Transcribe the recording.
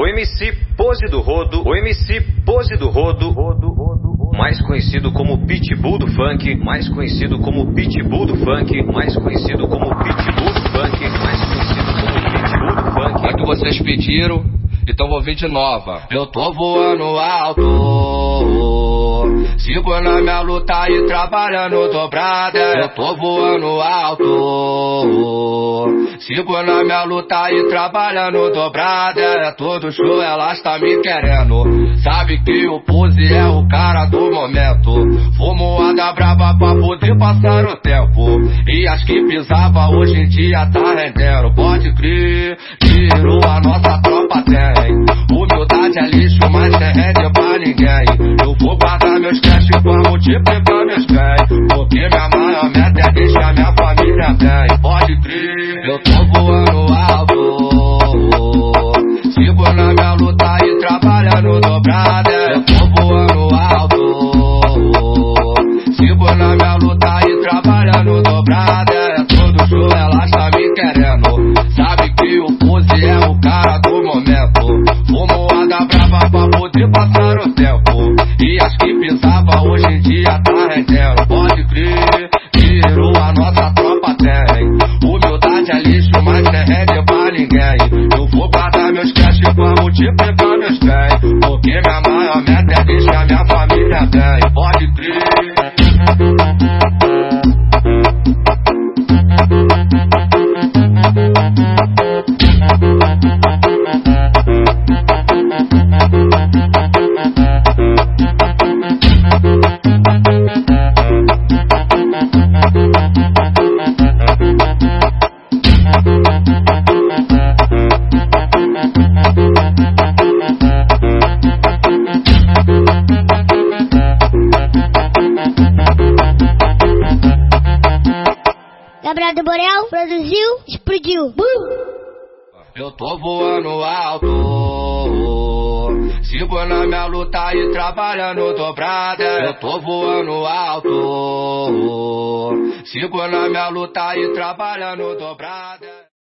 O MC Pose do Rodo, o MC Pose do Rodo, mais conhecido como Pitbull do Funk, mais conhecido como Pitbull do Funk, mais conhecido como Pitbull do Funk, mais conhecido como Pitbull do Funk. É que vocês pediram, então vou vir de nova. Eu tô voando alto. Sigo na minha luta e trabalhando dobrada. Eu tô voando alto. Sigo na minha luta e trabalhando dobrada. É todo show, ela está me querendo. Sabe que o pose é o cara do momento. Fumo a braba pra poder passar o tempo. E as que pisava hoje em dia tá rendendo. Pode crer, tirou a nossa tropa tem. Humildade é lixo, mas é rende pra ninguém. Eu vou guardar meus cash pra multiplicar meus família bem. Pode crer, eu tô voando alto. Sigo na minha luta e trabalhando dobrada. Eu tô voando alto. Sigo na minha luta e trabalhando dobrada. É todo show, ela está me querendo. Sabe que o pose é o cara do momento. Fumo a da brava pra poder passar o tempo. E as que pisava hoje em dia tá ninguém. Eu vou guardar meus cash pra multiplicar meus bens. Porque minha maior meta é deixar minha família Gabriel do Borel produziu, explodiu. Eu tô voando alto. Sigo na minha luta e trabalhando dobrada. Eu tô voando alto. Sigo na minha luta e trabalhando dobrada.